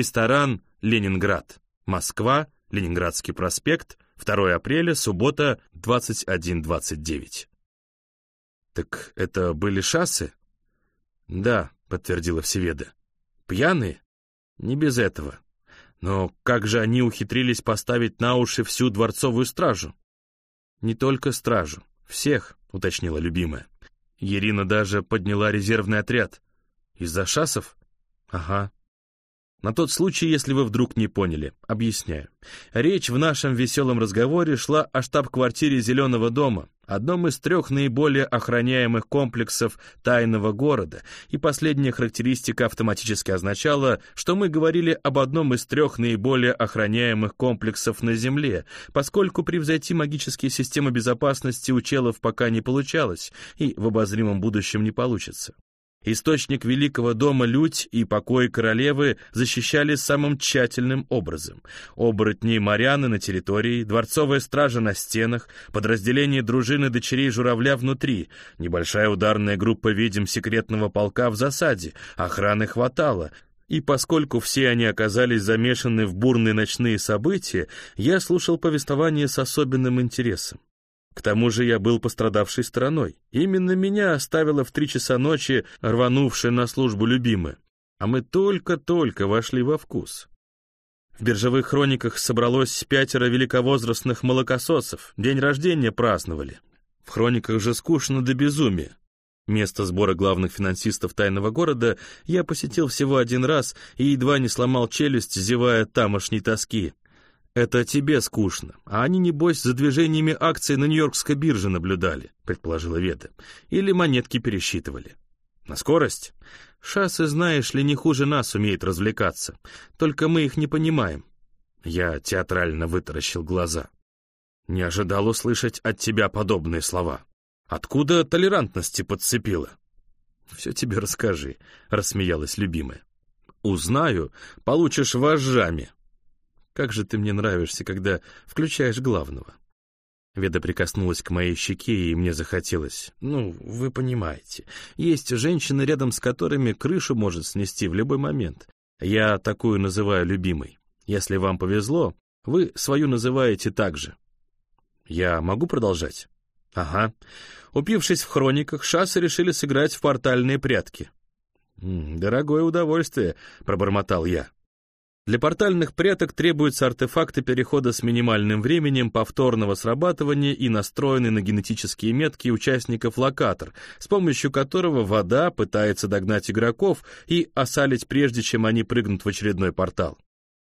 ресторан «Ленинград», Москва, Ленинградский проспект, 2 апреля, суббота, 21.29. «Так это были шассы?» «Да», — подтвердила Всеведа. «Пьяные?» «Не без этого. Но как же они ухитрились поставить на уши всю дворцовую стражу?» «Не только стражу. Всех», — уточнила любимая. Ирина даже подняла резервный отряд. «Из-за шасов?» «Ага. На тот случай, если вы вдруг не поняли, объясняю. Речь в нашем веселом разговоре шла о штаб-квартире Зеленого дома, одном из трех наиболее охраняемых комплексов тайного города, и последняя характеристика автоматически означала, что мы говорили об одном из трех наиболее охраняемых комплексов на Земле, поскольку превзойти магические системы безопасности у челов пока не получалось и в обозримом будущем не получится. Источник Великого дома Людь и покои королевы защищали самым тщательным образом. Оборотни Марьяны на территории, дворцовая стража на стенах, подразделение дружины дочерей журавля внутри, небольшая ударная группа ведьм секретного полка в засаде, охраны хватало — и поскольку все они оказались замешаны в бурные ночные события, я слушал повествование с особенным интересом. К тому же я был пострадавшей стороной. Именно меня оставила в три часа ночи рванувшая на службу любимая. А мы только-только вошли во вкус. В биржевых хрониках собралось пятеро великовозрастных молокососов. День рождения праздновали. В хрониках же скучно до безумия. Место сбора главных финансистов тайного города я посетил всего один раз и едва не сломал челюсть, зевая тамошней тоски. «Это тебе скучно, а они, небось, за движениями акций на Нью-Йоркской бирже наблюдали», — предположила Веда. «Или монетки пересчитывали». «На скорость?» «Шассы, знаешь ли, не хуже нас умеет развлекаться. Только мы их не понимаем». Я театрально вытаращил глаза. «Не ожидал услышать от тебя подобные слова. Откуда толерантности подцепила?» «Все тебе расскажи», — рассмеялась любимая. «Узнаю, получишь вожжами», как же ты мне нравишься, когда включаешь главного». Веда прикоснулась к моей щеке, и мне захотелось. Ну, вы понимаете, есть женщины, рядом с которыми крышу может снести в любой момент. Я такую называю любимой. Если вам повезло, вы свою называете так же. Я могу продолжать? Ага. Упившись в хрониках, шассы решили сыграть в портальные прятки. «Дорогое удовольствие», — пробормотал я. Для портальных пряток требуются артефакты перехода с минимальным временем повторного срабатывания и настроенный на генетические метки участников локатор, с помощью которого вода пытается догнать игроков и осалить прежде, чем они прыгнут в очередной портал.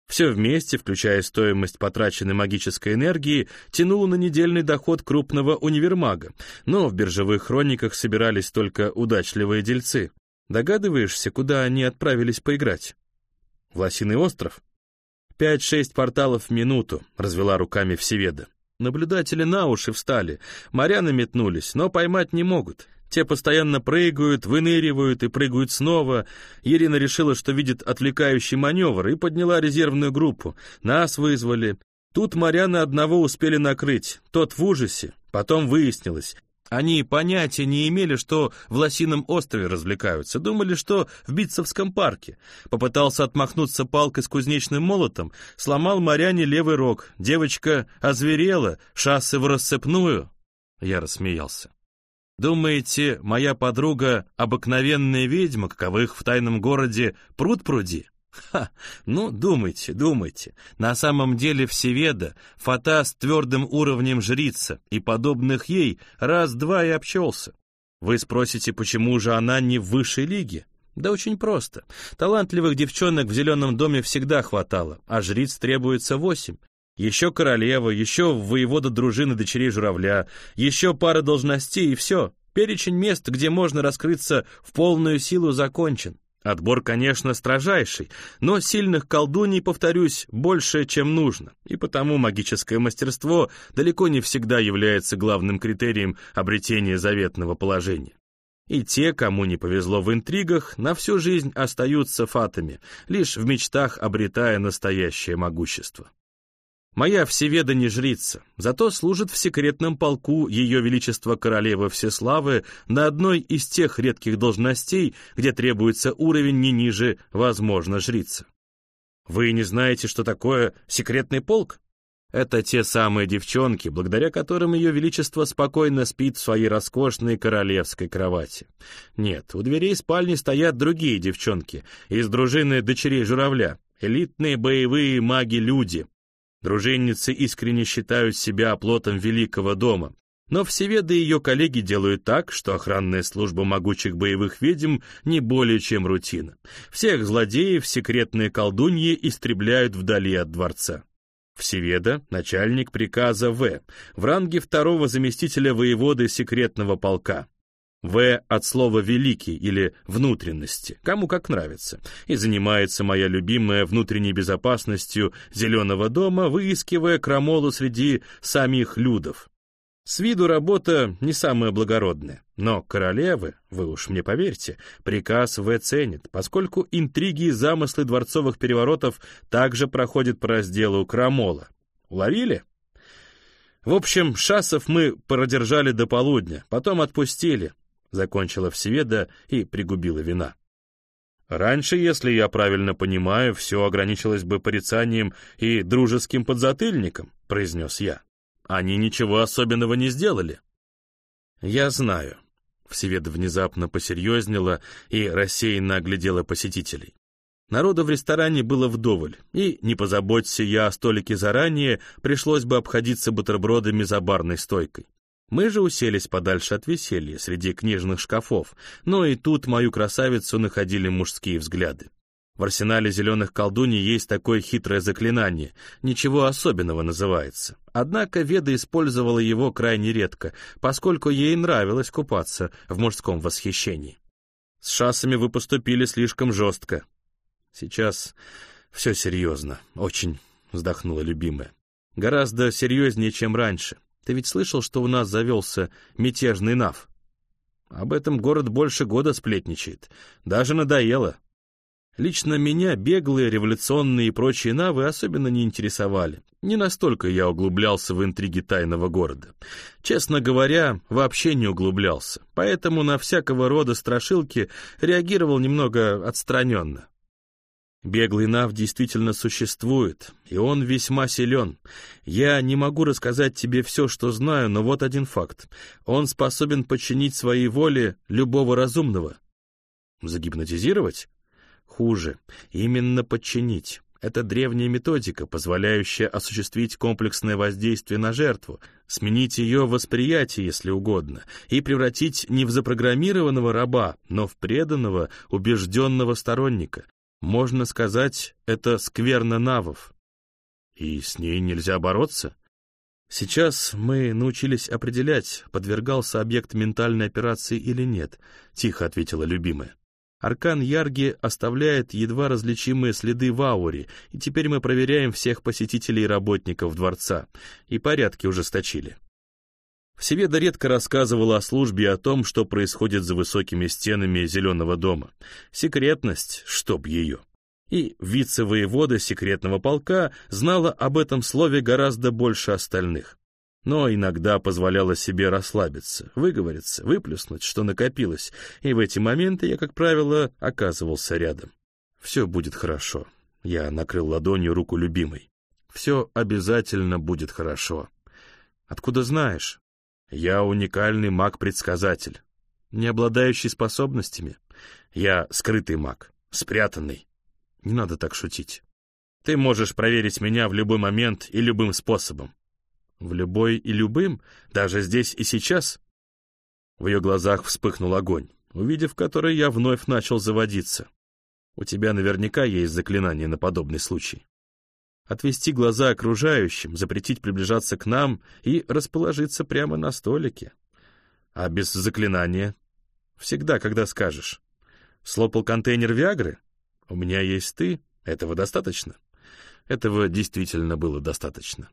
Все вместе, включая стоимость потраченной магической энергии, тянуло на недельный доход крупного универмага, но в биржевых хрониках собирались только удачливые дельцы. Догадываешься, куда они отправились поиграть? В Лосиный остров? Пять-шесть порталов в минуту, развела руками Всеведа. Наблюдатели на уши встали, моряны метнулись, но поймать не могут. Те постоянно прыгают, выныривают и прыгают снова. Ирина решила, что видит отвлекающий маневр, и подняла резервную группу. Нас вызвали. Тут моряны одного успели накрыть, тот в ужасе. Потом выяснилось, они понятия не имели, что в Лосином острове развлекаются, думали, что в Битцевском парке. Попытался отмахнуться палкой с кузнечным молотом, сломал моряне левый рог. Девочка озверела, шассы в рассыпную. Я рассмеялся. Думаете, моя подруга — обыкновенная ведьма, каковых в тайном городе пруд-пруди? Ха, ну, думайте, думайте. На самом деле Всеведа — фата с твердым уровнем жрица, и подобных ей раз-два и обчелся. Вы спросите, почему же она не в высшей лиге? Да очень просто. Талантливых девчонок в зеленом доме всегда хватало, а жриц требуется восемь. Еще королева, еще воевода дружины дочерей журавля, еще пара должностей и все. Перечень мест, где можно раскрыться в полную силу, закончен. Отбор, конечно, строжайший, но сильных колдуний, повторюсь, больше, чем нужно, и потому магическое мастерство далеко не всегда является главным критерием обретения заветного положения. И те, кому не повезло в интригах, на всю жизнь остаются фатами, лишь в мечтах обретая настоящее могущество. Моя всеведа не жрица, зато служит в секретном полку Ее Величество Королевы Всеславы на одной из тех редких должностей, где требуется уровень не ниже, возможно, жрица. Вы не знаете, что такое секретный полк? Это те самые девчонки, благодаря которым ее величество спокойно спит в своей роскошной королевской кровати. Нет, у дверей спальни стоят другие девчонки из дружины дочерей журавля, элитные боевые маги-люди. Дружинницы искренне считают себя оплотом великого дома, но Всеведа и ее коллеги делают так, что охранная служба могучих боевых ведьм не более чем рутина. Всех злодеев секретные колдуньи истребляют вдали от дворца. Всеведа, начальник приказа В, в ранге второго заместителя воеводы секретного полка. В от слова «великий» или «внутренности», кому как нравится, и занимается моя любимая внутренней безопасностью Зеленого дома, выискивая крамолу среди самих людов. С виду работа не самая благородная, но королевы, вы уж мне поверьте, приказ В ценит, поскольку интриги и замыслы дворцовых переворотов также проходят по разделу крамола. Уловили? В общем, шасов мы продержали до полудня, потом отпустили, закончила Всеведа и пригубила вина. Раньше, если я правильно понимаю, все ограничилось бы порицанием и дружеским подзатыльником, произнес я. Они ничего особенного не сделали. Я знаю. Всеведа внезапно посерьезнела и рассеянно оглядела посетителей. Народа в ресторане было вдоволь, и, не позаботься я о столике заранее, пришлось бы обходиться бутербродами за барной стойкой. Мы же уселись подальше от веселья, среди книжных шкафов, но и тут мою красавицу находили мужские взгляды. В арсенале зеленых колдуний есть такое хитрое заклинание, ничего особенного называется. Однако Веда использовала его крайне редко, поскольку ей нравилось купаться в мужском восхищении. С шассами вы поступили слишком жестко. Сейчас все серьезно, очень, вздохнула любимая. Гораздо серьезнее, чем раньше. Ты ведь слышал, что у нас завелся мятежный нав? Об этом город больше года сплетничает. Даже надоело. Лично меня беглые, революционные и прочие навы особенно не интересовали. Не настолько я углублялся в интриги тайного города. Честно говоря, вообще не углублялся, поэтому на всякого рода страшилки реагировал немного отстраненно. Беглый нав действительно существует, и он весьма силен. Я не могу рассказать тебе все, что знаю, но вот один факт. Он способен подчинить своей воле любого разумного. Загипнотизировать? Хуже, именно подчинить. Это древняя методика, позволяющая осуществить комплексное воздействие на жертву, сменить ее восприятие, если угодно, и превратить не в запрограммированного раба, но в преданного, убежденного сторонника. Можно сказать, это скверно навов. И с ней нельзя бороться? Сейчас мы научились определять, подвергался объект ментальной операции или нет, тихо ответила любимая. Аркан Ярги оставляет едва различимые следы в ауре, и теперь мы проверяем всех посетителей и работников дворца, и порядки ужесточили. Всеведа редко рассказывала о службе и о том, что происходит за высокими стенами Зеленого дома. Секретность, чтоб ее. И вице-воевода секретного полка знала об этом слове гораздо больше остальных но иногда позволяла себе расслабиться, выговориться, выплюснуть, что накопилось, и в эти моменты я, как правило, оказывался рядом. «Все будет хорошо», — я накрыл ладонью руку любимой. «Все обязательно будет хорошо». «Откуда знаешь?» «Я уникальный маг-предсказатель, не обладающий способностями. Я скрытый маг, спрятанный. Не надо так шутить. Ты можешь проверить меня в любой момент и любым способом. В любой и любым, даже здесь и сейчас. В ее глазах вспыхнул огонь, увидев который я вновь начал заводиться. У тебя наверняка есть заклинание на подобный случай. Отвести глаза окружающим, запретить приближаться к нам и расположиться прямо на столике. А без заклинания? Всегда, когда скажешь. Слопал контейнер Виагры? У меня есть ты, этого достаточно. Этого действительно было достаточно.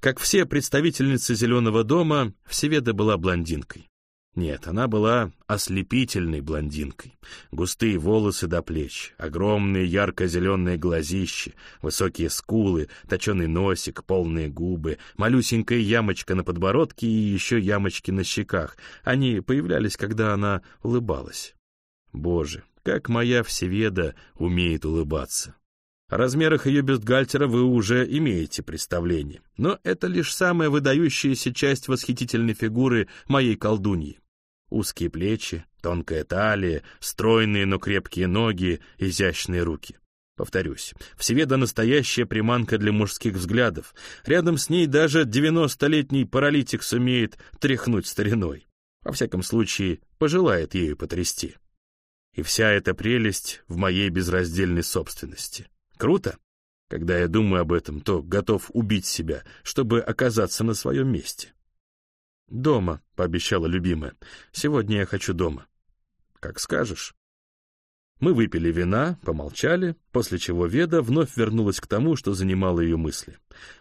Как все представительницы «Зеленого дома», Всеведа была блондинкой. Нет, она была ослепительной блондинкой. Густые волосы до плеч, огромные ярко-зеленые глазища, высокие скулы, точеный носик, полные губы, малюсенькая ямочка на подбородке и еще ямочки на щеках. Они появлялись, когда она улыбалась. Боже, как моя Всеведа умеет улыбаться. О размерах ее бюстгальтера вы уже имеете представление, но это лишь самая выдающаяся часть восхитительной фигуры моей колдуньи. Узкие плечи, тонкая талия, стройные, но крепкие ноги, изящные руки. Повторюсь, Всеведа настоящая приманка для мужских взглядов. Рядом с ней даже девяностолетний паралитик сумеет тряхнуть стариной. Во всяком случае, пожелает ею потрясти. И вся эта прелесть в моей безраздельной собственности. Круто? Когда я думаю об этом, то готов убить себя, чтобы оказаться на своем месте. «Дома», — пообещала любимая. «Сегодня я хочу дома». «Как скажешь». Мы выпили вина, помолчали, после чего Веда вновь вернулась к тому, что занимало ее мысли.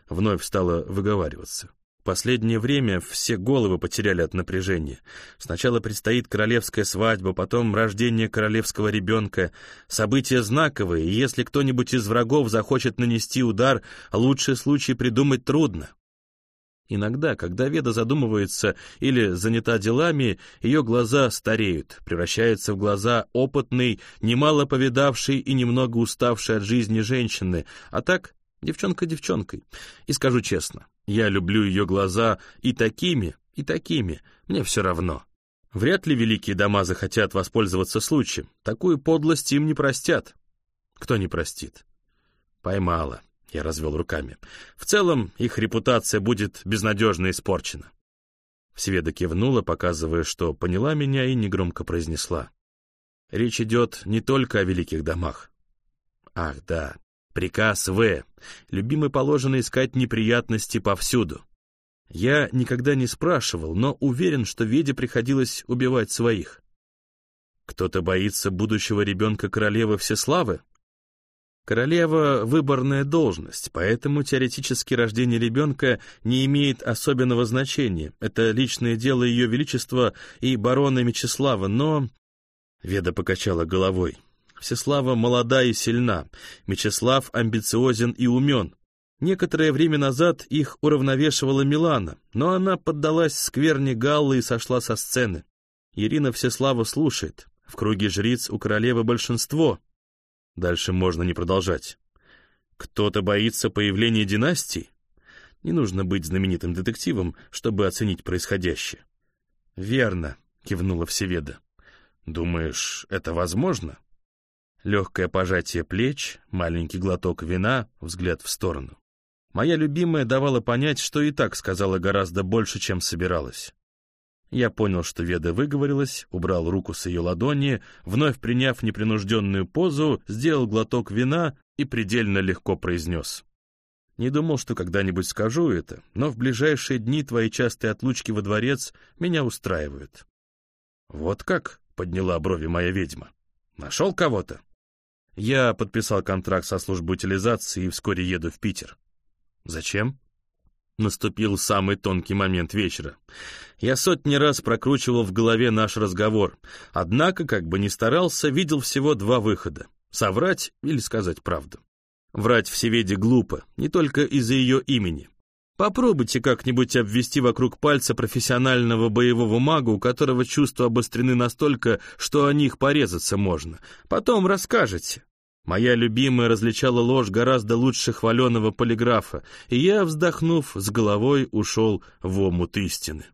Вновь стала выговариваться. Последнее время все головы потеряли от напряжения. Сначала предстоит королевская свадьба, потом рождение королевского ребенка. События знаковые, и если кто-нибудь из врагов захочет нанести удар, лучший случай придумать трудно. Иногда, когда Веда задумывается или занята делами, ее глаза стареют, превращаются в глаза опытной, немало повидавшей и немного уставшей от жизни женщины, а так девчонка девчонкой. И скажу честно, я люблю ее глаза и такими, и такими, мне все равно. Вряд ли великие дома захотят воспользоваться случаем, такую подлость им не простят. Кто не простит? Поймала. Я развел руками. В целом, их репутация будет безнадежно испорчена. Всеведа кивнула, показывая, что поняла меня и негромко произнесла. Речь идет не только о великих домах. Ах, да, приказ В. Любимый положено искать неприятности повсюду. Я никогда не спрашивал, но уверен, что Веде приходилось убивать своих. Кто-то боится будущего ребенка королевы Всеславы? Королева — выборная должность, поэтому теоретически рождение ребенка не имеет особенного значения. Это личное дело Ее Величества и барона Мечислава, но... Веда покачала головой. Всеслава молода и сильна, Мечислав амбициозен и умен. Некоторое время назад их уравновешивала Милана, но она поддалась скверне Галлы и сошла со сцены. Ирина Всеслава слушает. В круге жриц у королевы большинство — Дальше можно не продолжать. Кто-то боится появления династии? Не нужно быть знаменитым детективом, чтобы оценить происходящее. «Верно», — кивнула Всеведа. «Думаешь, это возможно?» Легкое пожатие плеч, маленький глоток вина, взгляд в сторону. Моя любимая давала понять, что и так сказала гораздо больше, чем собиралась. Я понял, что Веда выговорилась, убрал руку с ее ладони, вновь приняв непринужденную позу, сделал глоток вина и предельно легко произнес. «Не думал, что когда-нибудь скажу это, но в ближайшие дни твои частые отлучки во дворец меня устраивают». «Вот как?» — подняла брови моя ведьма. «Нашел кого-то?» Я подписал контракт со службой утилизации и вскоре еду в Питер. «Зачем?» Наступил самый тонкий момент вечера. Я сотни раз прокручивал в голове наш разговор, однако, как бы ни старался, видел всего два выхода — соврать или сказать правду. Врать в Севеде глупо, не только из-за ее имени. Попробуйте как-нибудь обвести вокруг пальца профессионального боевого мага, у которого чувства обострены настолько, что о них порезаться можно. Потом расскажете. Моя любимая различала ложь гораздо лучше хваленого полиграфа, и я, вздохнув, с головой ушел в омут истины.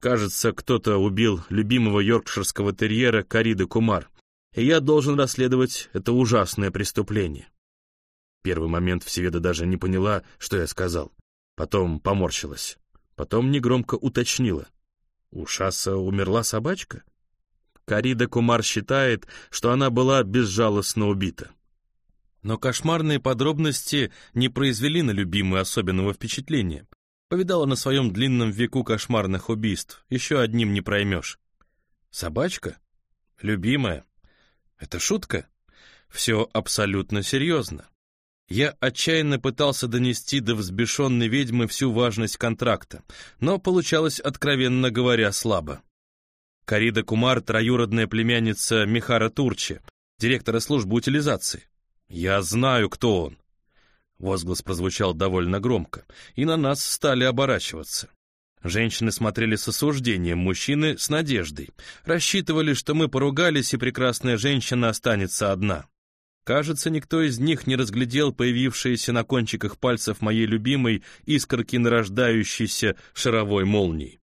Кажется, кто-то убил любимого йоркширского терьера Карида Кумар, и я должен расследовать это ужасное преступление. Первый момент Всеведа даже не поняла, что я сказал. Потом поморщилась. Потом негромко уточнила. У Шаса умерла собачка? Карида Кумар считает, что она была безжалостно убита. Но кошмарные подробности не произвели на любимую особенного впечатления. Повидала на своем длинном веку кошмарных убийств, еще одним не проймешь. Собачка? Любимая? Это шутка? Все абсолютно серьезно. Я отчаянно пытался донести до взбешенной ведьмы всю важность контракта, но получалось, откровенно говоря, слабо. Карида Кумар — троюродная племянница Михара Турчи, директора службы утилизации. «Я знаю, кто он!» Возглас прозвучал довольно громко, и на нас стали оборачиваться. Женщины смотрели с осуждением, мужчины — с надеждой. Рассчитывали, что мы поругались, и прекрасная женщина останется одна. Кажется, никто из них не разглядел появившиеся на кончиках пальцев моей любимой искорки нарождающейся шаровой молнии.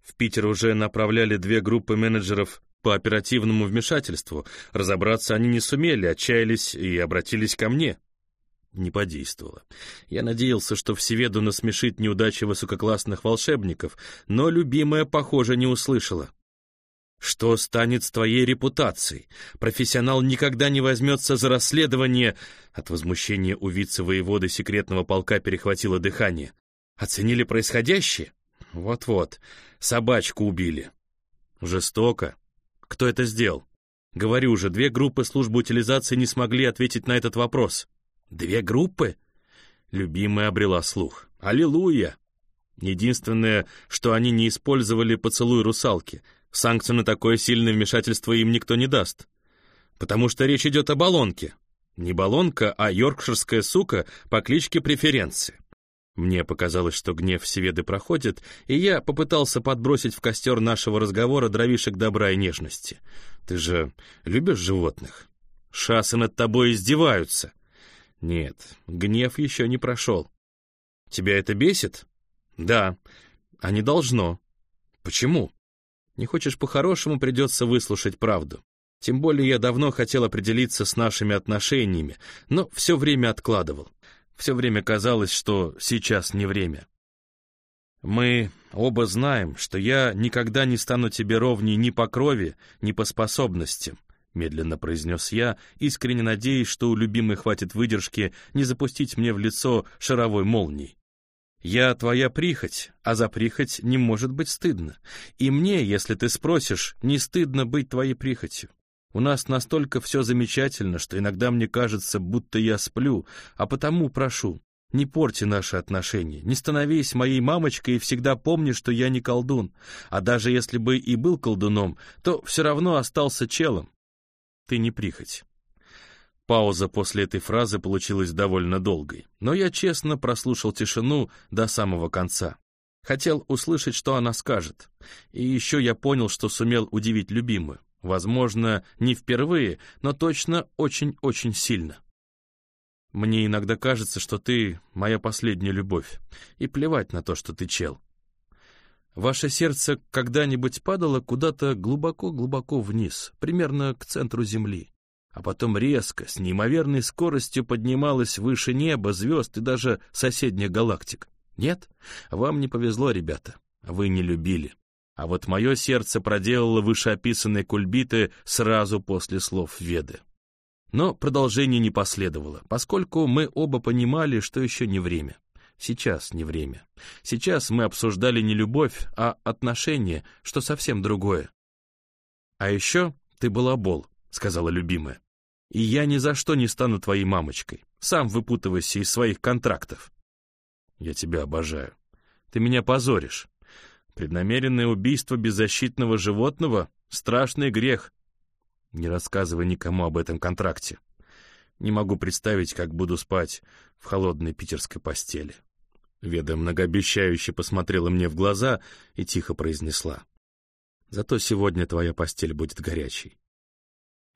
В Питер уже направляли две группы менеджеров по оперативному вмешательству. Разобраться они не сумели, отчаялись и обратились ко мне. Не подействовало. Я надеялся, что Всеведу насмешит неудачи высококлассных волшебников, но любимая, похоже, не услышала. Что станет с твоей репутацией? Профессионал никогда не возьмется за расследование. От возмущения у вице-воеводы секретного полка перехватило дыхание. Оценили происходящее? Вот-вот. Собачку убили. Жестоко. Кто это сделал? Говорю же, две группы службы утилизации не смогли ответить на этот вопрос. Две группы? Любимая обрела слух. Аллилуйя! Единственное, что они не использовали поцелуй русалки — Санкцию на такое сильное вмешательство им никто не даст. Потому что речь идет о баллонке. Не баллонка, а йоркширская сука по кличке Преференции. Мне показалось, что гнев Всеведы проходит, и я попытался подбросить в костер нашего разговора дровишек добра и нежности. Ты же любишь животных? Шасы над тобой издеваются. Нет, гнев еще не прошел. Тебя это бесит? Да, а не должно. Почему? Не хочешь по-хорошему, придется выслушать правду. Тем более я давно хотел определиться с нашими отношениями, но все время откладывал. Все время казалось, что сейчас не время. Мы оба знаем, что я никогда не стану тебе ровней ни по крови, ни по способностям, медленно произнес я, искренне надеясь, что у любимой хватит выдержки не запустить мне в лицо шаровой молнией. Я твоя прихоть, а за прихоть не может быть стыдно. И мне, если ты спросишь, не стыдно быть твоей прихотью. У нас настолько все замечательно, что иногда мне кажется, будто я сплю, а потому прошу, не порти наши отношения, не становись моей мамочкой и всегда помни, что я не колдун, а даже если бы и был колдуном, то все равно остался челом. Ты не прихоть. Пауза после этой фразы получилась довольно долгой, но я честно прослушал тишину до самого конца. Хотел услышать, что она скажет. И еще я понял, что сумел удивить любимую. Возможно, не впервые, но точно очень-очень сильно. Мне иногда кажется, что ты моя последняя любовь, и плевать на то, что ты чел. Ваше сердце когда-нибудь падало куда-то глубоко-глубоко вниз, примерно к центру Земли а потом резко, с неимоверной скоростью поднималась выше неба, звезд и даже соседних галактик. Нет, вам не повезло, ребята, вы не любили. А вот мое сердце проделало вышеописанные кульбиты сразу после слов Веды. Но продолжение не последовало, поскольку мы оба понимали, что еще не время. Сейчас не время. Сейчас мы обсуждали не любовь, а отношения, что совсем другое. «А еще ты балабол», — сказала любимая. И я ни за что не стану твоей мамочкой. Сам выпутывайся из своих контрактов. Я тебя обожаю. Ты меня позоришь. Преднамеренное убийство беззащитного животного — страшный грех. Не рассказывай никому об этом контракте. Не могу представить, как буду спать в холодной питерской постели. Веда многообещающе посмотрела мне в глаза и тихо произнесла. Зато сегодня твоя постель будет горячей.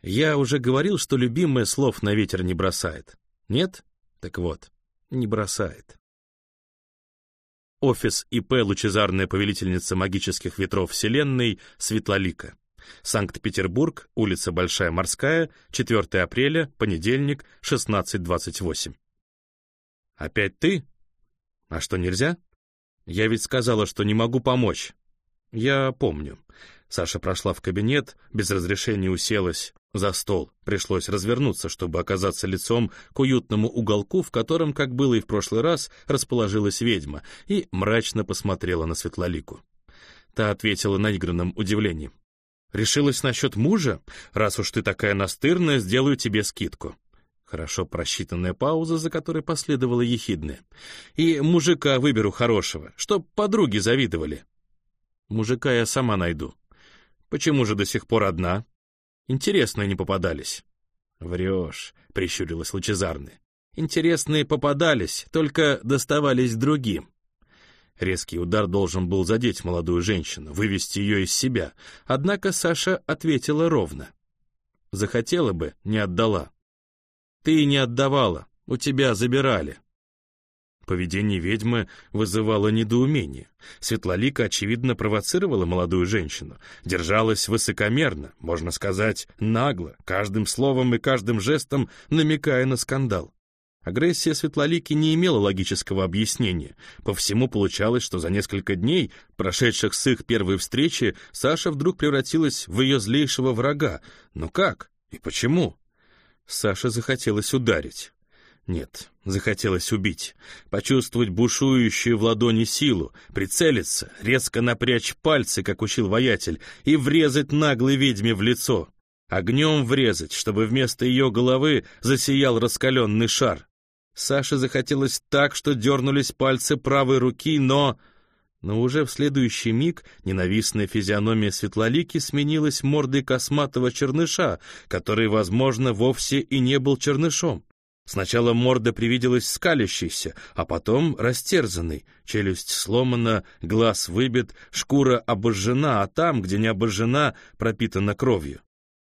Я уже говорил, что любимое слов на ветер не бросает. Нет? Так вот, не бросает. Офис ИП «Лучезарная повелительница магических ветров Вселенной» Светлолика. Санкт-Петербург, улица Большая Морская, 4 апреля, понедельник, 16.28. «Опять ты? А что, нельзя? Я ведь сказала, что не могу помочь». «Я помню». Саша прошла в кабинет, без разрешения уселась, за стол. Пришлось развернуться, чтобы оказаться лицом к уютному уголку, в котором, как было и в прошлый раз, расположилась ведьма, и мрачно посмотрела на Светлолику. Та ответила наигранным удивлением. «Решилась насчет мужа? Раз уж ты такая настырная, сделаю тебе скидку». Хорошо просчитанная пауза, за которой последовала ехидная. «И мужика выберу хорошего, чтоб подруги завидовали». «Мужика я сама найду». «Почему же до сих пор одна?» Интересные не попадались. Врешь, прищурилась лучезарная. Интересные попадались, только доставались другим. Резкий удар должен был задеть молодую женщину, вывести ее из себя, однако Саша ответила ровно. Захотела бы, не отдала. Ты не отдавала, у тебя забирали». Поведение ведьмы вызывало недоумение. Светлолика, очевидно, провоцировала молодую женщину, держалась высокомерно, можно сказать, нагло, каждым словом и каждым жестом намекая на скандал. Агрессия Светлолики не имела логического объяснения. По всему получалось, что за несколько дней, прошедших с их первой встречи, Саша вдруг превратилась в ее злейшего врага. Но как и почему? Саше захотелось ударить. Нет, захотелось убить, почувствовать бушующую в ладони силу, прицелиться, резко напрячь пальцы, как учил воятель, и врезать наглой ведьме в лицо. Огнем врезать, чтобы вместо ее головы засиял раскаленный шар. Саше захотелось так, что дернулись пальцы правой руки, но... Но уже в следующий миг ненавистная физиономия Светлолики сменилась мордой косматого черныша, который, возможно, вовсе и не был чернышом. Сначала морда привиделась скалящейся, а потом растерзанной, челюсть сломана, глаз выбит, шкура обожжена, а там, где не обожжена, пропитана кровью.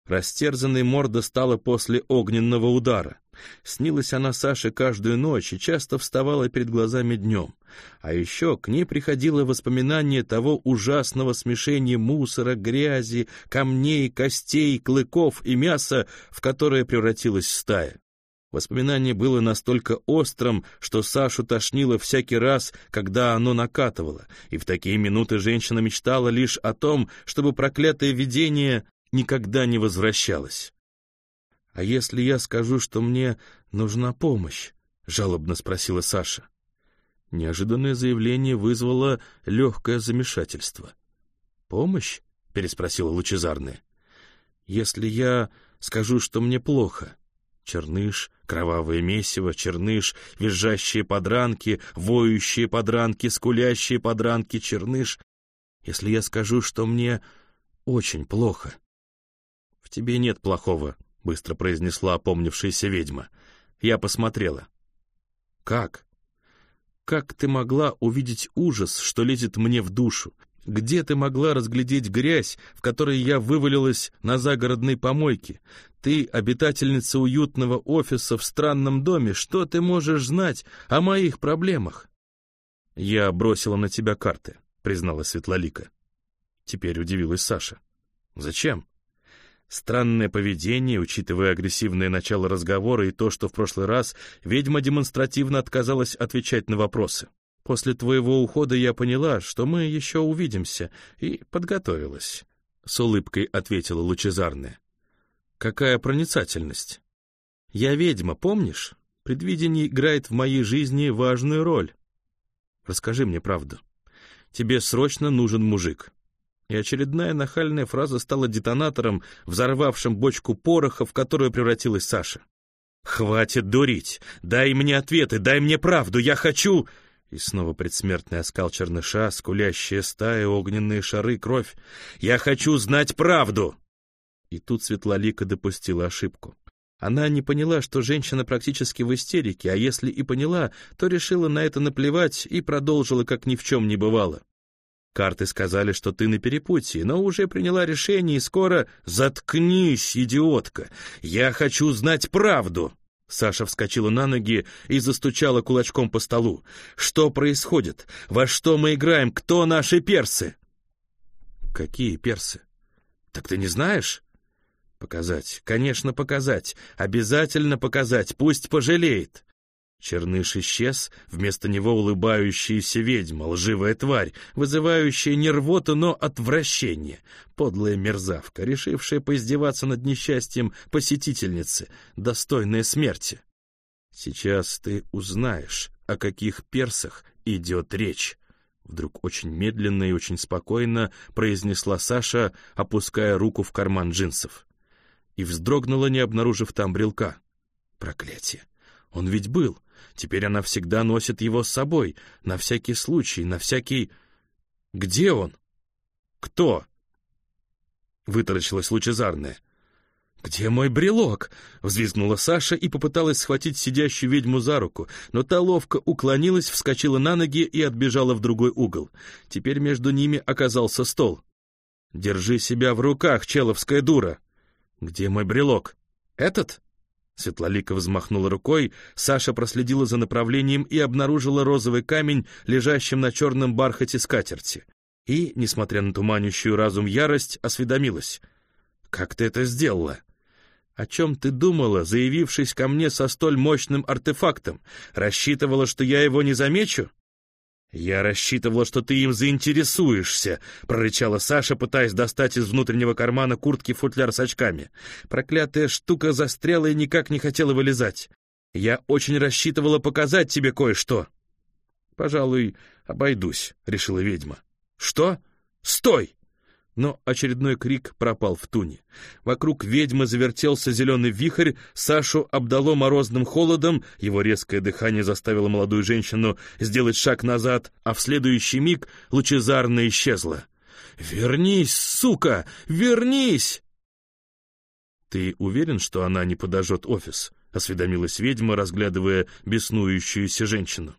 Растерзанной морда стала после огненного удара. Снилась она Саше каждую ночь и часто вставала перед глазами днем. А еще к ней приходило воспоминание того ужасного смешения мусора, грязи, камней, костей, клыков и мяса, в которое превратилась стая. Воспоминание было настолько острым, что Сашу тошнило всякий раз, когда оно накатывало, и в такие минуты женщина мечтала лишь о том, чтобы проклятое видение никогда не возвращалась. «А если я скажу, что мне нужна помощь?» — жалобно спросила Саша. Неожиданное заявление вызвало легкое замешательство. «Помощь?» — переспросила лучезарная. «Если я скажу, что мне плохо?» Черныш, кровавое месиво, черныш, визжащие подранки, воющие подранки, скулящие подранки, черныш. Если я скажу, что мне очень плохо, «В тебе нет плохого», — быстро произнесла опомнившаяся ведьма. Я посмотрела. «Как? Как ты могла увидеть ужас, что лезет мне в душу? Где ты могла разглядеть грязь, в которой я вывалилась на загородной помойке? Ты обитательница уютного офиса в странном доме. Что ты можешь знать о моих проблемах?» «Я бросила на тебя карты», — признала Светлолика. Теперь удивилась Саша. «Зачем?» Странное поведение, учитывая агрессивное начало разговора и то, что в прошлый раз ведьма демонстративно отказалась отвечать на вопросы. После твоего ухода я поняла, что мы еще увидимся, и подготовилась. С улыбкой ответила лучезарная. Какая проницательность. Я ведьма, помнишь? Предвидение играет в моей жизни важную роль. Расскажи мне правду. Тебе срочно нужен мужик. И очередная нахальная фраза стала детонатором, взорвавшим бочку пороха, в которую превратилась Саша. «Хватит дурить! Дай мне ответы, дай мне правду, я хочу...» И снова предсмертный оскал черныша, скулящая стая, огненные шары, кровь. «Я хочу знать правду!» И тут Светлолика допустила ошибку. Она не поняла, что женщина практически в истерике, а если и поняла, то решила на это наплевать и продолжила, как ни в чем не бывало. Карты сказали, что ты на перепутье, но уже приняла решение и скоро... Заткнись, идиотка! Я хочу знать правду!» Саша вскочила на ноги и застучала кулачком по столу. «Что происходит? Во что мы играем? Кто наши персы?» «Какие персы? Так ты не знаешь?» «Показать, конечно, показать. Обязательно показать, пусть пожалеет». Черныш исчез, вместо него улыбающаяся ведьма, лживая тварь, вызывающая не рвоту, но отвращение, подлая мерзавка, решившая поиздеваться над несчастьем посетительницы, достойная смерти. Сейчас ты узнаешь, о каких персах идет речь. Вдруг очень медленно и очень спокойно произнесла Саша, опуская руку в карман джинсов. И вздрогнула, не обнаружив там брелка. Проклятие! Он ведь был. Теперь она всегда носит его с собой, на всякий случай, на всякий... Где он? Кто? Вытаращилась лучезарная. «Где мой брелок?» — взвизгнула Саша и попыталась схватить сидящую ведьму за руку, но та ловко уклонилась, вскочила на ноги и отбежала в другой угол. Теперь между ними оказался стол. «Держи себя в руках, человская дура!» «Где мой брелок?» «Этот?» Светлолика взмахнула рукой, Саша проследила за направлением и обнаружила розовый камень, лежащим на черном бархате скатерти. И, несмотря на туманящую разум ярость, осведомилась. «Как ты это сделала?» «О чем ты думала, заявившись ко мне со столь мощным артефактом? Рассчитывала, что я его не замечу?» «Я рассчитывала, что ты им заинтересуешься», — прорычала Саша, пытаясь достать из внутреннего кармана куртки футляр с очками. Проклятая штука застряла и никак не хотела вылезать. «Я очень рассчитывала показать тебе кое-что». «Пожалуй, обойдусь», — решила ведьма. «Что? Стой!» Но очередной крик пропал в туне. Вокруг ведьмы завертелся зеленый вихрь, Сашу обдало морозным холодом, его резкое дыхание заставило молодую женщину сделать шаг назад, а в следующий миг лучезарно исчезла. «Вернись, сука! Вернись!» «Ты уверен, что она не подожжет офис?» — осведомилась ведьма, разглядывая беснующуюся женщину.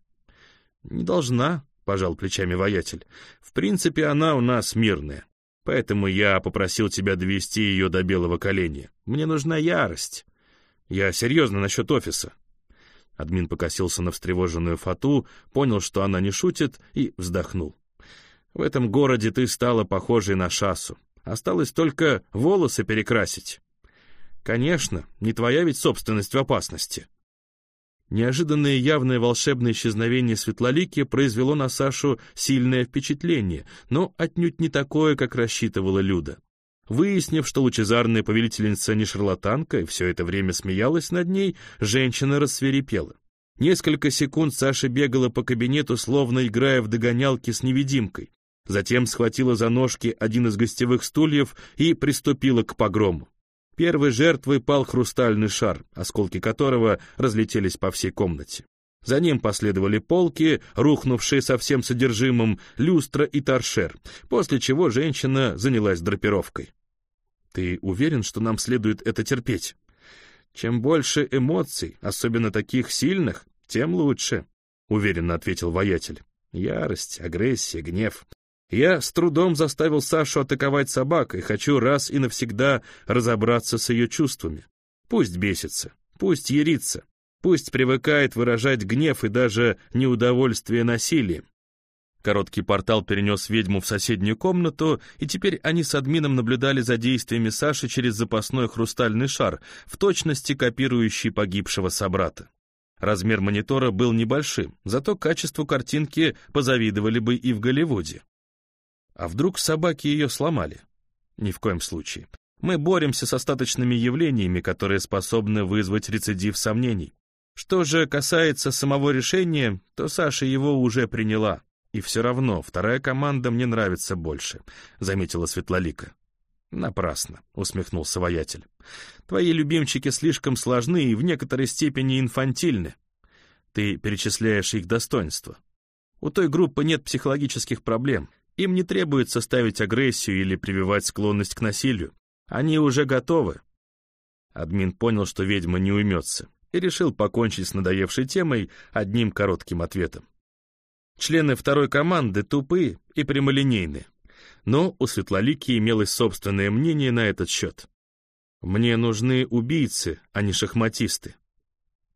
«Не должна», — пожал плечами воятель. «В принципе, она у нас мирная. Поэтому я попросил тебя довести ее до белого коленя. Мне нужна ярость. Я серьезно насчет офиса». Админ покосился на встревоженную Фату, понял, что она не шутит, и вздохнул. «В этом городе ты стала похожей на шассу. Осталось только волосы перекрасить». «Конечно, не твоя ведь собственность в опасности». Неожиданное явное волшебное исчезновение Светлолики произвело на Сашу сильное впечатление, но отнюдь не такое, как рассчитывала Люда. Выяснив, что лучезарная повелительница не шарлатанка и все это время смеялась над ней, женщина рассверепела. Несколько секунд Саша бегала по кабинету, словно играя в догонялки с невидимкой. Затем схватила за ножки один из гостевых стульев и приступила к погрому. Первой жертвой пал хрустальный шар, осколки которого разлетелись по всей комнате. За ним последовали полки, рухнувшие со всем содержимым, люстра и торшер, после чего женщина занялась драпировкой. «Ты уверен, что нам следует это терпеть? Чем больше эмоций, особенно таких сильных, тем лучше», — уверенно ответил воятель. «Ярость, агрессия, гнев я с трудом заставил Сашу атаковать собак и хочу раз и навсегда разобраться с ее чувствами. Пусть бесится, пусть ерится, пусть привыкает выражать гнев и даже неудовольствие насилием. Короткий портал перенес ведьму в соседнюю комнату, и теперь они с админом наблюдали за действиями Саши через запасной хрустальный шар, в точности копирующий погибшего собрата. Размер монитора был небольшим, зато качеству картинки позавидовали бы и в Голливуде. А вдруг собаки ее сломали? Ни в коем случае. Мы боремся с остаточными явлениями, которые способны вызвать рецидив сомнений. Что же касается самого решения, то Саша его уже приняла. И все равно вторая команда мне нравится больше, заметила Светлолика. Напрасно, усмехнулся воятель. Твои любимчики слишком сложны и в некоторой степени инфантильны. Ты перечисляешь их достоинства. У той группы нет психологических проблем. Им не требуется ставить агрессию или прививать склонность к насилию. Они уже готовы. Админ понял, что ведьма не уймется, и решил покончить с надоевшей темой одним коротким ответом. Члены второй команды тупые и прямолинейны, но у Светлолики имелось собственное мнение на этот счет. «Мне нужны убийцы, а не шахматисты».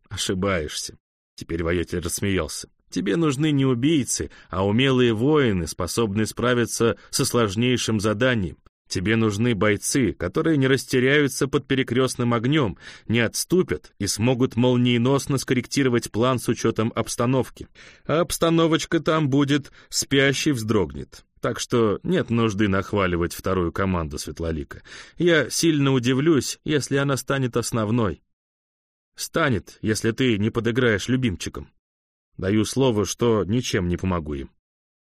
«Ошибаешься», — теперь воятель рассмеялся. Тебе нужны не убийцы, а умелые воины, способные справиться со сложнейшим заданием. Тебе нужны бойцы, которые не растеряются под перекрестным огнем, не отступят и смогут молниеносно скорректировать план с учетом обстановки. А обстановочка там будет, спящий вздрогнет. Так что нет нужды нахваливать вторую команду Светлолика. Я сильно удивлюсь, если она станет основной. Станет, если ты не подыграешь любимчикам. Даю слово, что ничем не помогу им.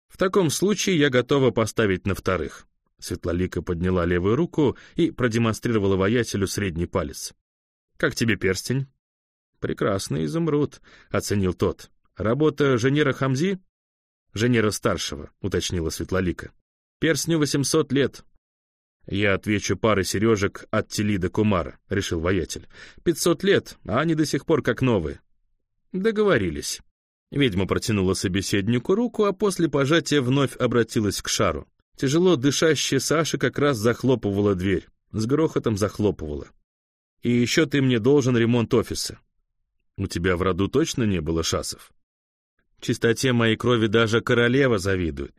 В таком случае я готова поставить на вторых. Светлолика подняла левую руку и продемонстрировала воятелю средний палец. «Как тебе перстень?» «Прекрасный изумруд», — оценил тот. «Работа Женера Хамзи?» «Женера старшего», — уточнила Светлолика. «Перстню восемьсот лет». «Я отвечу пары сережек от Телида Кумара», — решил воятель. «Пятьсот лет, а они до сих пор как новые». «Договорились». Ведьма протянула собеседнику руку, а после пожатия вновь обратилась к шару. Тяжело дышащая Саша как раз захлопывала дверь. С грохотом захлопывала. И еще ты мне должен ремонт офиса. У тебя в роду точно не было шасов? Чистоте моей крови даже королева завидует.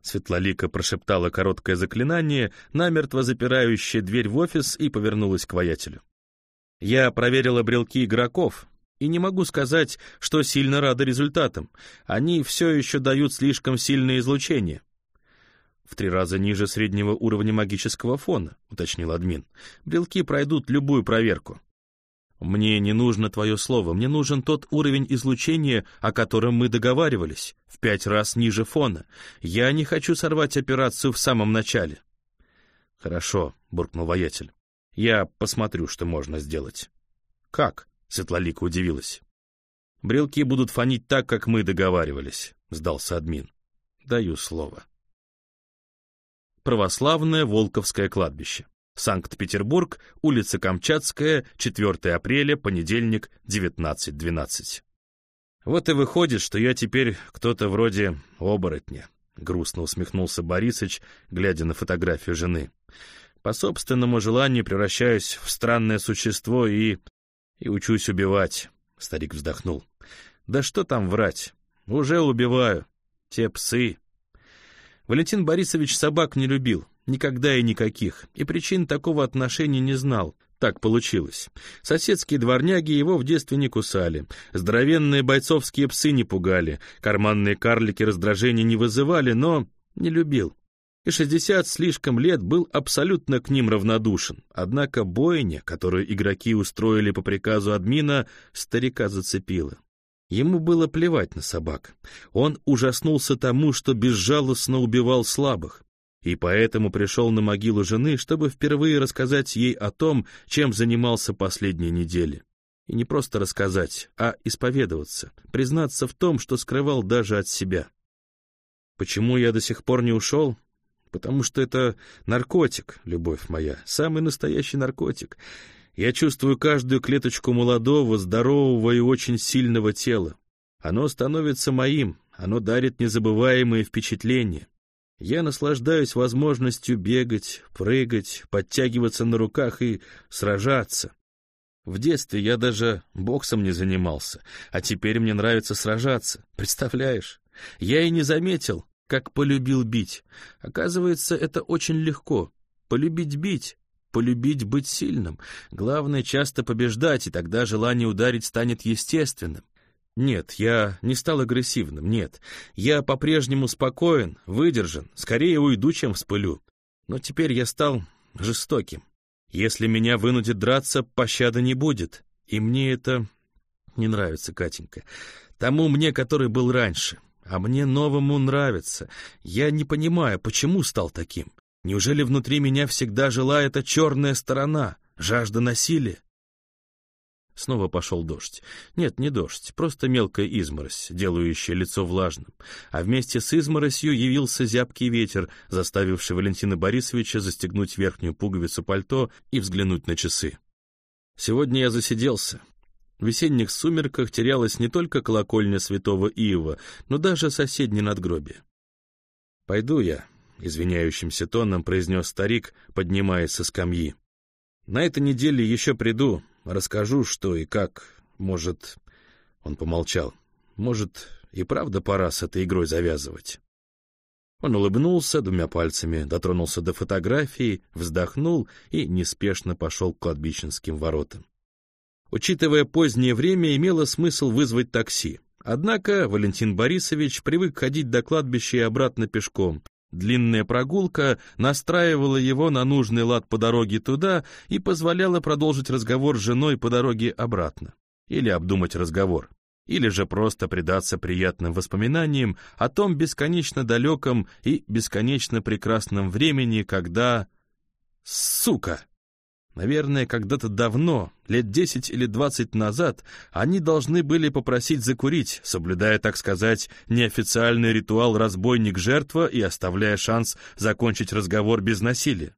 Светлолика прошептала короткое заклинание, намертво запирающее дверь в офис, и повернулась к воятелю. Я проверила брелки игроков, и не могу сказать, что сильно рада результатам. Они все еще дают слишком сильное излучение. В три раза ниже среднего уровня магического фона, уточнил админ. Брелки пройдут любую проверку. Мне не нужно твое слово, мне нужен тот уровень излучения, о котором мы договаривались, в пять раз ниже фона. Я не хочу сорвать операцию в самом начале. Хорошо, буркнул воятель. Я посмотрю, что можно сделать. Как? Светлолика удивилась. Брелки будут фонить так, как мы договаривались, сдался админ. Даю слово. Православное Волковское кладбище. Санкт-Петербург, улица Камчатская, 4 апреля, понедельник, 19.12. Вот и выходит, что я теперь кто-то вроде оборотня, грустно усмехнулся Борисыч, глядя на фотографию жены. По собственному желанию превращаюсь в странное существо и... и учусь убивать, старик вздохнул. Да что там врать, уже убиваю. Те псы. Валентин Борисович собак не любил, Никогда и никаких, и причин такого отношения не знал. Так получилось. Соседские дворняги его в детстве не кусали, здоровенные бойцовские псы не пугали, карманные карлики раздражения не вызывали, но не любил. И шестьдесят слишком лет был абсолютно к ним равнодушен. Однако бойня, которую игроки устроили по приказу админа, старика зацепила. Ему было плевать на собак. Он ужаснулся тому, что безжалостно убивал слабых и поэтому пришел на могилу жены, чтобы впервые рассказать ей о том, чем занимался последние недели. И не просто рассказать, а исповедоваться, признаться в том, что скрывал даже от себя. Почему я до сих пор не ушел? Потому что это наркотик, любовь моя, самый настоящий наркотик. Я чувствую каждую клеточку молодого, здорового и очень сильного тела. Оно становится моим, оно дарит незабываемые впечатления. Я наслаждаюсь возможностью бегать, прыгать, подтягиваться на руках и сражаться. В детстве я даже боксом не занимался, а теперь мне нравится сражаться. Представляешь? Я и не заметил, как полюбил бить. Оказывается, это очень легко. Полюбить бить, полюбить быть сильным. Главное часто побеждать, и тогда желание ударить станет естественным. Нет, я не стал агрессивным, нет. Я по-прежнему спокоен, выдержан, скорее уйду, чем вспылю. Но теперь я стал жестоким. Если меня вынудит драться, пощады не будет. И мне это не нравится, Катенька. Тому мне, который был раньше. А мне новому нравится. Я не понимаю, почему стал таким. Неужели внутри меня всегда жила эта черная сторона, жажда насилия? Снова пошел дождь. Нет, не дождь, просто мелкая изморозь, делающая лицо влажным. А вместе с изморосью явился зябкий ветер, заставивший Валентина Борисовича застегнуть верхнюю пуговицу пальто и взглянуть на часы. Сегодня я засиделся. Весенних сумерках терялась не только колокольня святого Иова, но даже соседнее надгробие. «Пойду я», — извиняющимся тоном произнес старик, поднимаясь со скамьи. «На этой неделе еще приду, Расскажу, что и как. Может...» Он помолчал. «Может, и правда пора с этой игрой завязывать?» Он улыбнулся двумя пальцами, дотронулся до фотографии, вздохнул и неспешно пошел к кладбищенским воротам. Учитывая позднее время, имело смысл вызвать такси. Однако Валентин Борисович привык ходить до кладбища и обратно пешком, Длинная прогулка настраивала его на нужный лад по дороге туда и позволяла продолжить разговор с женой по дороге обратно. Или обдумать разговор. Или же просто предаться приятным воспоминаниям о том бесконечно далеком и бесконечно прекрасном времени, когда... Сука! Наверное, когда-то давно, лет десять или двадцать назад, они должны были попросить закурить, соблюдая, так сказать, неофициальный ритуал разбойник-жертва и оставляя шанс закончить разговор без насилия.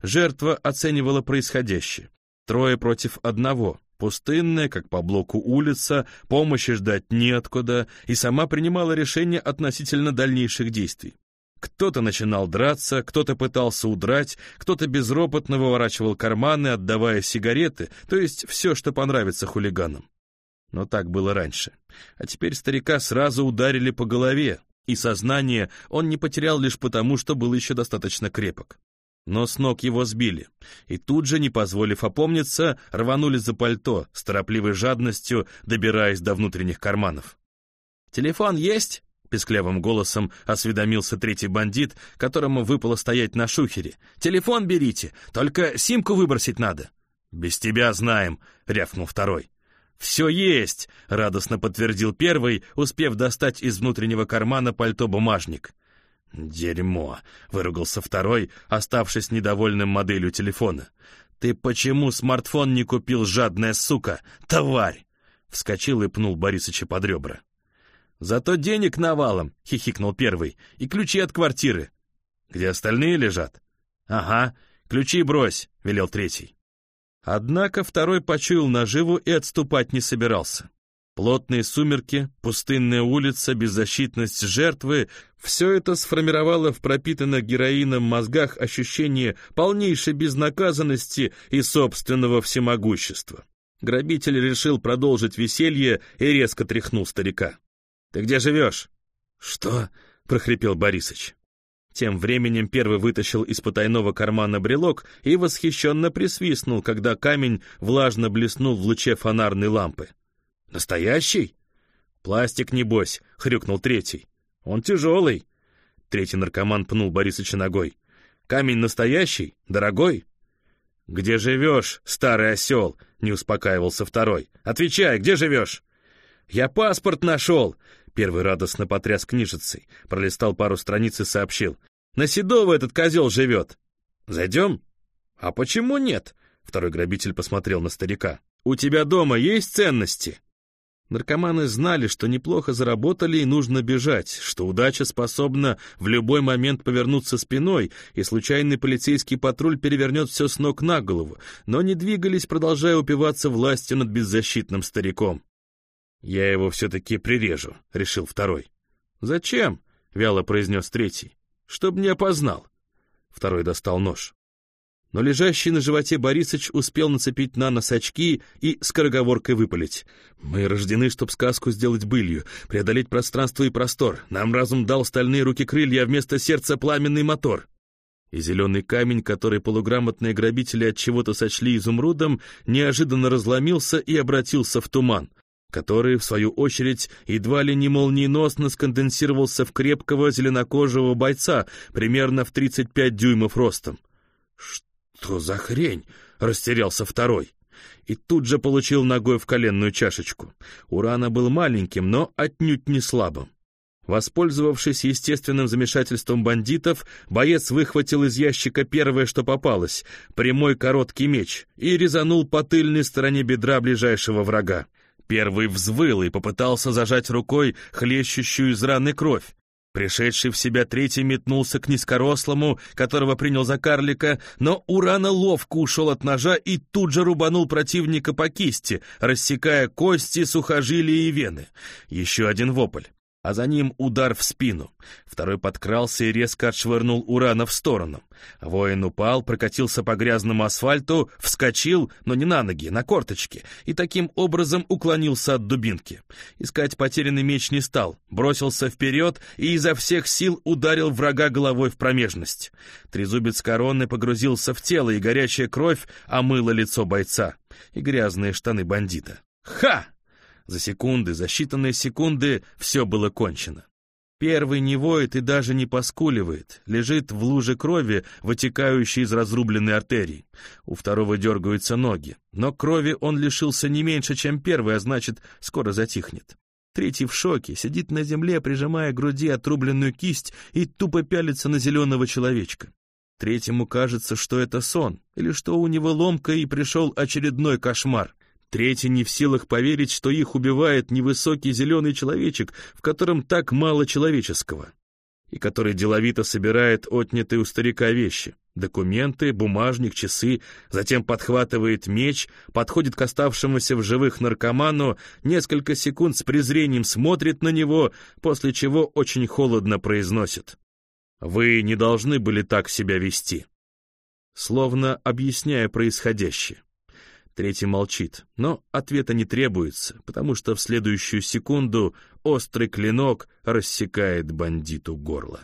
Жертва оценивала происходящее. Трое против одного, пустынная, как по блоку улица, помощи ждать неоткуда, и сама принимала решение относительно дальнейших действий. Кто-то начинал драться, кто-то пытался удрать, кто-то безропотно выворачивал карманы, отдавая сигареты, то есть все, что понравится хулиганам. Но так было раньше. А теперь старика сразу ударили по голове, и сознание он не потерял лишь потому, что был еще достаточно крепок. Но с ног его сбили, и тут же, не позволив опомниться, рванули за пальто, с торопливой жадностью добираясь до внутренних карманов. «Телефон есть?» — песклявым голосом осведомился третий бандит, которому выпало стоять на шухере. «Телефон берите, только симку выбросить надо». «Без тебя знаем», — рявкнул второй. «Все есть!» — радостно подтвердил первый, успев достать из внутреннего кармана пальто бумажник. «Дерьмо!» — выругался второй, оставшись недовольным моделью телефона. «Ты почему смартфон не купил, жадная сука? Тварь!» Вскочил и пнул Борисыча под ребра. «Зато денег навалом!» — хихикнул первый. «И ключи от квартиры!» «Где остальные лежат?» «Ага, ключи брось!» — велел третий. Однако второй почуял наживу и отступать не собирался. Плотные сумерки, пустынная улица, беззащитность жертвы — все это сформировало в пропитанных героином мозгах ощущение полнейшей безнаказанности и собственного всемогущества. Грабитель решил продолжить веселье и резко тряхнул старика. «Ты где живешь?» «Что?» — прохрипел Борисыч. Тем временем первый вытащил из потайного кармана брелок и восхищенно присвистнул, когда камень влажно блеснул в луче фонарной лампы. «Настоящий?» «Пластик, небось», — хрюкнул третий. «Он тяжелый». Третий наркоман пнул Борисыча ногой. «Камень настоящий? Дорогой?» «Где живешь, старый осел?» — не успокаивался второй. «Отвечай, где живешь?» «Я паспорт нашел!» Первый радостно потряс книжицей, пролистал пару страниц и сообщил. «На Седово этот козел живет!» «Зайдем?» «А почему нет?» Второй грабитель посмотрел на старика. «У тебя дома есть ценности?» Наркоманы знали, что неплохо заработали и нужно бежать, что удача способна в любой момент повернуться спиной, и случайный полицейский патруль перевернет все с ног на голову, но не двигались, продолжая упиваться властью над беззащитным стариком. «Я его все-таки прирежу», — решил второй. «Зачем?» — вяло произнес третий. «Чтоб не опознал». Второй достал нож. Но лежащий на животе Борисыч успел нацепить на нос очки и скороговоркой выпалить. «Мы рождены, чтоб сказку сделать былью, преодолеть пространство и простор. Нам разум дал стальные руки-крылья, а вместо сердца пламенный мотор». И зеленый камень, который полуграмотные грабители от чего-то сочли изумрудом, неожиданно разломился и обратился в туман который, в свою очередь, едва ли не молниеносно сконденсировался в крепкого зеленокожего бойца, примерно в 35 дюймов ростом. «Что за хрень?» — растерялся второй. И тут же получил ногой в коленную чашечку. Урана был маленьким, но отнюдь не слабым. Воспользовавшись естественным замешательством бандитов, боец выхватил из ящика первое, что попалось — прямой короткий меч, и резанул по тыльной стороне бедра ближайшего врага. Первый взвыл и попытался зажать рукой хлещущую из раны кровь. Пришедший в себя третий метнулся к низкорослому, которого принял за карлика, но Урана ловко ушел от ножа и тут же рубанул противника по кисти, рассекая кости, сухожилия и вены. Еще один вопль а за ним удар в спину. Второй подкрался и резко отшвырнул Урана в сторону. Воин упал, прокатился по грязному асфальту, вскочил, но не на ноги, на корточки, и таким образом уклонился от дубинки. Искать потерянный меч не стал, бросился вперед и изо всех сил ударил врага головой в промежность. Трезубец короны погрузился в тело, и горячая кровь омыла лицо бойца и грязные штаны бандита. «Ха!» За секунды, за считанные секунды все было кончено. Первый не воет и даже не поскуливает, лежит в луже крови, вытекающей из разрубленной артерии. У второго дергаются ноги, но крови он лишился не меньше, чем первый, а значит, скоро затихнет. Третий в шоке, сидит на земле, прижимая к груди отрубленную кисть и тупо пялится на зеленого человечка. Третьему кажется, что это сон, или что у него ломка и пришел очередной кошмар. Третий не в силах поверить, что их убивает невысокий зеленый человечек, в котором так мало человеческого, и который деловито собирает отнятые у старика вещи. Документы, бумажник, часы, затем подхватывает меч, подходит к оставшемуся в живых наркоману, несколько секунд с презрением смотрит на него, после чего очень холодно произносит. Вы не должны были так себя вести. Словно объясняя происходящее. Третий молчит, но ответа не требуется, потому что в следующую секунду острый клинок рассекает бандиту горло.